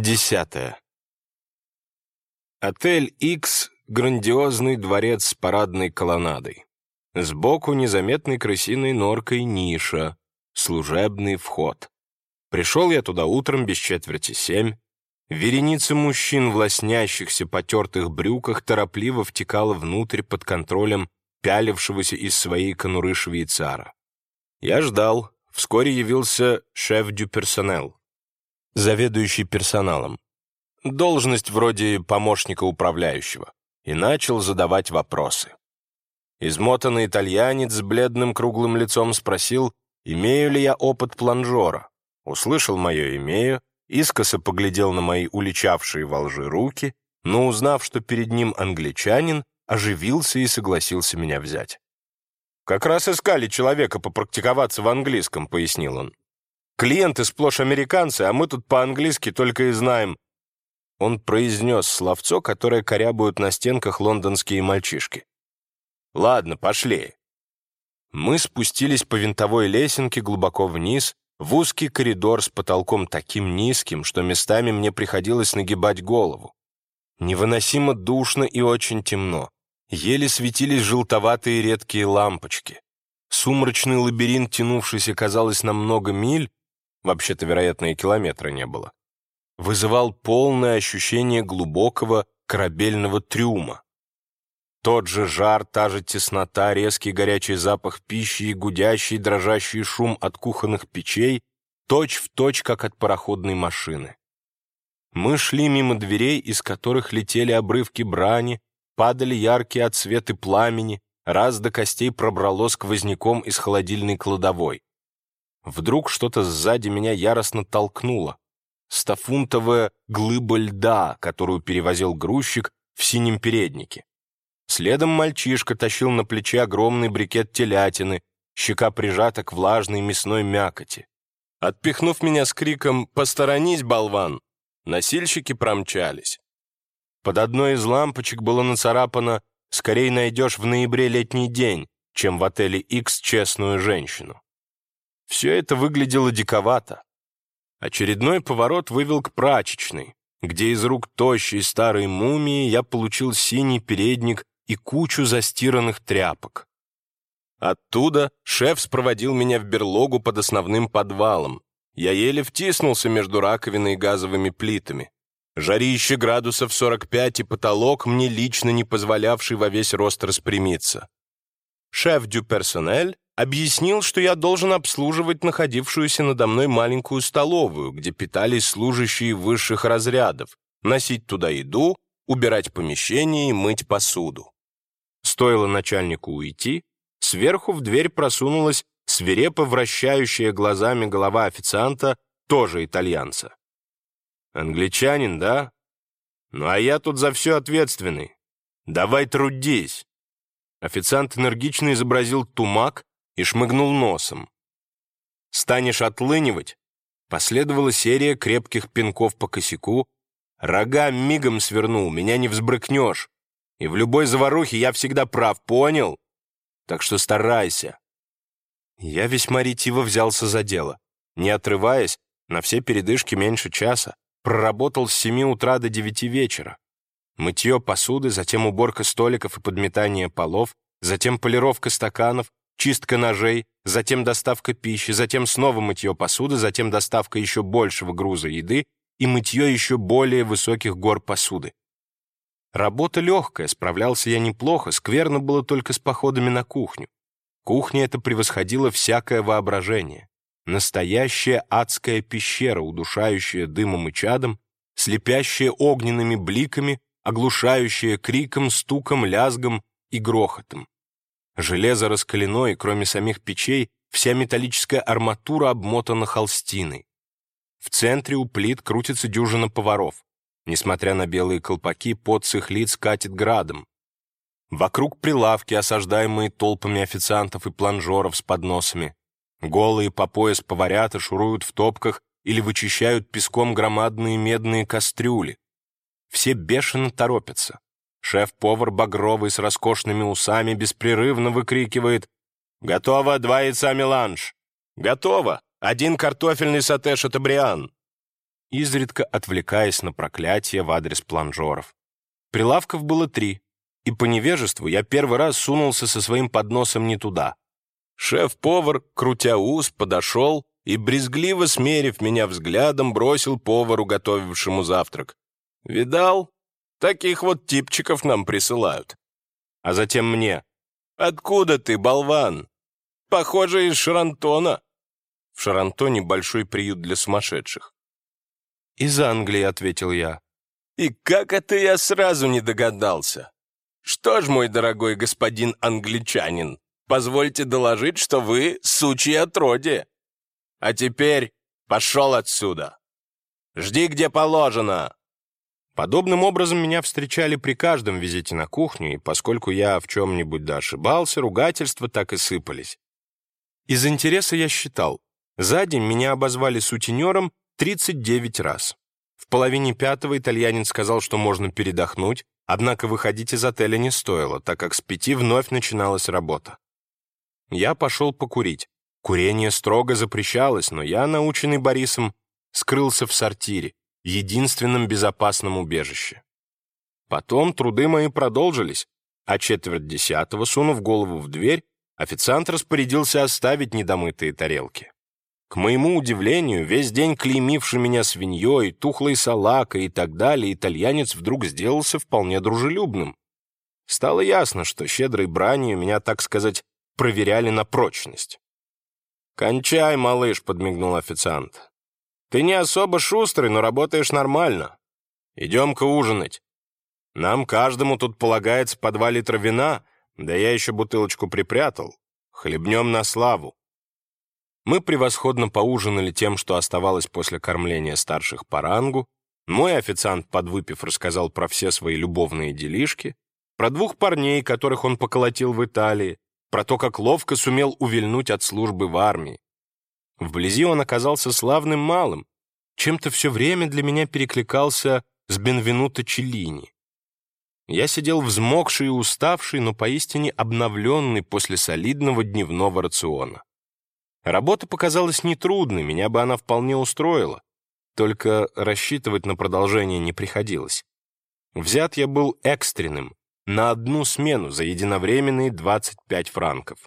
Десятое. Отель X — грандиозный дворец с парадной колоннадой. Сбоку незаметной крысиной норкой ниша, служебный вход. Пришел я туда утром без четверти семь. Вереница мужчин в лоснящихся потертых брюках торопливо втекала внутрь под контролем пялившегося из своей конуры швейцара. Я ждал. Вскоре явился шеф дю персонел, заведующий персоналом. Должность вроде помощника управляющего. И начал задавать вопросы. Измотанный итальянец с бледным круглым лицом спросил, имею ли я опыт планжора. Услышал мое «имею», искоса поглядел на мои уличавшие во лжи руки, но, узнав, что перед ним англичанин, оживился и согласился меня взять. «Как раз искали человека попрактиковаться в английском», — пояснил он. «Клиенты сплошь американцы, а мы тут по-английски только и знаем». Он произнес словцо, которое корябают на стенках лондонские мальчишки. Ладно, пошли. Мы спустились по винтовой лесенке глубоко вниз, в узкий коридор с потолком таким низким, что местами мне приходилось нагибать голову. Невыносимо душно и очень темно. Еле светились желтоватые редкие лампочки. Сумрачный лабиринт, тянувшийся, казалось, на много миль, вообще-то, вероятно, и километра не было, вызывал полное ощущение глубокого корабельного трюма. Тот же жар, та же теснота, резкий горячий запах пищи и гудящий, дрожащий шум от кухонных печей, точь в точь, как от пароходной машины. Мы шли мимо дверей, из которых летели обрывки брани, падали яркие отсветы пламени, раз до костей пробрало сквозняком из холодильной кладовой. Вдруг что-то сзади меня яростно толкнуло. Стафунтовая глыба льда, которую перевозил грузчик в синем переднике. Следом мальчишка тащил на плече огромный брикет телятины, щека прижата к влажной мясной мякоти. Отпихнув меня с криком «Посторонись, болван!», носильщики промчались. Под одной из лампочек было нацарапано «Скорей найдешь в ноябре летний день, чем в отеле X честную женщину». Все это выглядело диковато. Очередной поворот вывел к прачечной, где из рук тощей старой мумии я получил синий передник и кучу застиранных тряпок. Оттуда шеф спроводил меня в берлогу под основным подвалом. Я еле втиснулся между раковиной и газовыми плитами. Жарище градусов 45 и потолок, мне лично не позволявший во весь рост распрямиться. Шеф дю персонель объяснил, что я должен обслуживать находившуюся надо мной маленькую столовую, где питались служащие высших разрядов, носить туда еду, убирать помещение и мыть посуду. Стоило начальнику уйти, сверху в дверь просунулась свирепо вращающая глазами голова официанта, тоже итальянца. «Англичанин, да? Ну а я тут за все ответственный. Давай трудись!» Официант энергично изобразил тумак и шмыгнул носом. «Станешь отлынивать?» Последовала серия крепких пинков по косяку. «Рога мигом свернул, меня не взбрыкнешь. И в любой заварухе я всегда прав, понял? Так что старайся. Я весьма ретиво взялся за дело. Не отрываясь, на все передышки меньше часа, проработал с 7 утра до 9 вечера. Мытье посуды, затем уборка столиков и подметание полов, затем полировка стаканов, чистка ножей, затем доставка пищи, затем снова мытье посуды, затем доставка еще большего груза еды и мытье еще более высоких гор посуды. Работа легкая, справлялся я неплохо, скверно было только с походами на кухню. Кухня эта превосходила всякое воображение. Настоящая адская пещера, удушающая дымом и чадом, слепящая огненными бликами, оглушающая криком, стуком, лязгом и грохотом. Железо раскалено, и кроме самих печей, вся металлическая арматура обмотана холстиной. В центре у плит крутится дюжина поваров. Несмотря на белые колпаки, пот с их лиц катит градом. Вокруг прилавки, осаждаемые толпами официантов и планжеров с подносами. Голые по пояс поварята шуруют в топках или вычищают песком громадные медные кастрюли. Все бешено торопятся. Шеф-повар багровый с роскошными усами беспрерывно выкрикивает «Готово два яйца меланж! Готово! Один картофельный сате шатабриан!» изредка отвлекаясь на проклятие в адрес планжоров. Прилавков было три, и по невежеству я первый раз сунулся со своим подносом не туда. Шеф-повар, крутя ус, подошел и, брезгливо смерив меня взглядом, бросил повару, готовившему завтрак. «Видал? Таких вот типчиков нам присылают». А затем мне. «Откуда ты, болван? Похоже, из Шарантона». В Шарантоне большой приют для сумасшедших. «Из Англии», — ответил я. «И как это я сразу не догадался? Что ж, мой дорогой господин англичанин, позвольте доложить, что вы сучье отродье. А теперь пошел отсюда. Жди, где положено». Подобным образом меня встречали при каждом визите на кухню, и поскольку я в чем-нибудь да ошибался, ругательства так и сыпались. Из интереса я считал, за день меня обозвали сутенером 39 раз. В половине пятого итальянец сказал, что можно передохнуть, однако выходить из отеля не стоило, так как с пяти вновь начиналась работа. Я пошел покурить. Курение строго запрещалось, но я, наученный Борисом, скрылся в сортире, единственном безопасном убежище. Потом труды мои продолжились, а четверть десятого, сунув голову в дверь, официант распорядился оставить недомытые тарелки. К моему удивлению, весь день клеймивший меня свиньей, тухлой салакой и так далее, итальянец вдруг сделался вполне дружелюбным. Стало ясно, что щедрой бранью меня, так сказать, проверяли на прочность. «Кончай, малыш», — подмигнул официант. «Ты не особо шустрый, но работаешь нормально. Идем-ка ужинать. Нам каждому тут полагается по два литра вина, да я еще бутылочку припрятал. Хлебнем на славу». Мы превосходно поужинали тем, что оставалось после кормления старших по рангу. Мой официант, подвыпив, рассказал про все свои любовные делишки, про двух парней, которых он поколотил в Италии, про то, как ловко сумел увильнуть от службы в армии. Вблизи он оказался славным малым, чем-то все время для меня перекликался с Бенвенуто Челлини. Я сидел взмокший и уставший, но поистине обновленный после солидного дневного рациона. Работа показалась нетрудной, меня бы она вполне устроила. Только рассчитывать на продолжение не приходилось. Взят я был экстренным, на одну смену за единовременные 25 франков.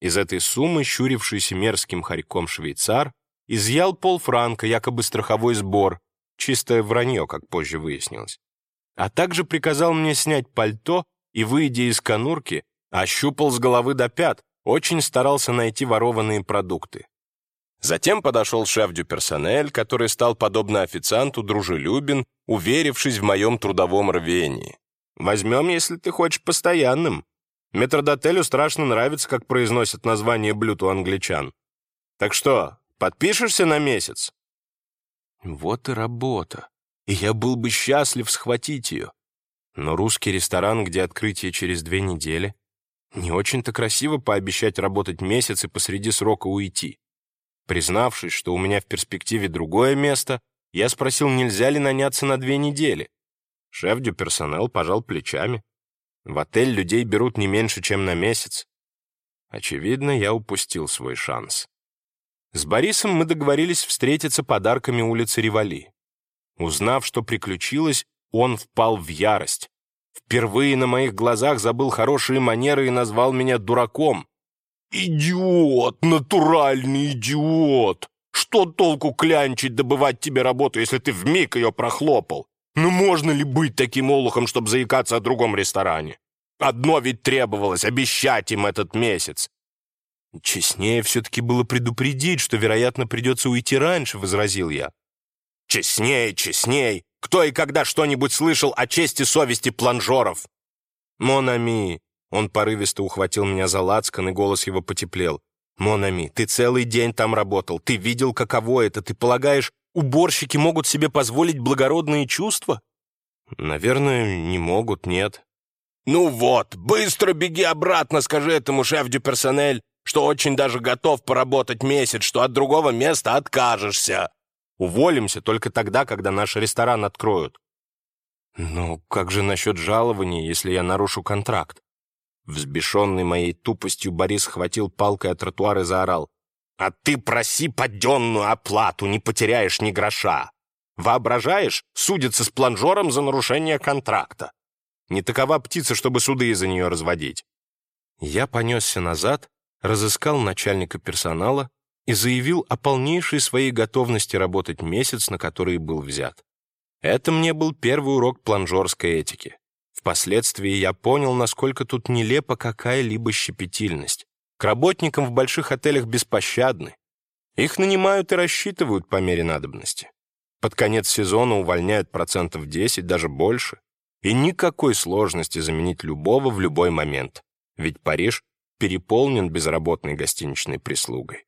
Из этой суммы щурившийся мерзким хорьком швейцар изъял полфранка, якобы страховой сбор, чистое вранье, как позже выяснилось. А также приказал мне снять пальто и, выйдя из конурки, ощупал с головы до пят, очень старался найти ворованные продукты. Затем подошел шеф дю персонель, который стал, подобно официанту, дружелюбен, уверившись в моем трудовом рвении. «Возьмем, если ты хочешь, постоянным. Метродотелю страшно нравится, как произносят название блюд у англичан. Так что, подпишешься на месяц?» Вот и работа. И я был бы счастлив схватить ее. Но русский ресторан, где открытие через две недели, не очень-то красиво пообещать работать месяц и посреди срока уйти. Признавшись, что у меня в перспективе другое место, я спросил, нельзя ли наняться на две недели. Шеф дю персонал пожал плечами. В отель людей берут не меньше, чем на месяц. Очевидно, я упустил свой шанс. С Борисом мы договорились встретиться подарками улицы Ривали. Узнав, что приключилось, он впал в ярость. Впервые на моих глазах забыл хорошие манеры и назвал меня дураком. «Идиот! Натуральный идиот! Что толку клянчить, добывать тебе работу, если ты вмиг ее прохлопал? Ну можно ли быть таким олухом, чтобы заикаться о другом ресторане? Одно ведь требовалось — обещать им этот месяц. Честнее все-таки было предупредить, что, вероятно, придется уйти раньше, — возразил я. Честней, честней! Кто и когда что-нибудь слышал о чести совести планжоров? Монами! Он порывисто ухватил меня за лацкан, и голос его потеплел. Монами, ты целый день там работал. Ты видел, каково это. Ты полагаешь, уборщики могут себе позволить благородные чувства? Наверное, не могут, нет. Ну вот, быстро беги обратно, скажи этому шеф-дю-персонель, что очень даже готов поработать месяц, что от другого места откажешься. Уволимся только тогда, когда наш ресторан откроют. Ну, как же насчет жалования, если я нарушу контракт? Взбешенный моей тупостью Борис хватил палкой от тротуар и заорал. «А ты проси подденную оплату, не потеряешь ни гроша! Воображаешь, судится с планжером за нарушение контракта. Не такова птица, чтобы суды из-за нее разводить. Я понесся назад, разыскал начальника персонала и заявил о полнейшей своей готовности работать месяц, на который был взят. Это мне был первый урок планжорской этики. Впоследствии я понял, насколько тут нелепа какая-либо щепетильность. К работникам в больших отелях беспощадны. Их нанимают и рассчитывают по мере надобности. Под конец сезона увольняют процентов 10, даже больше. И никакой сложности заменить любого в любой момент. Ведь Париж переполнен безработной гостиничной прислугой.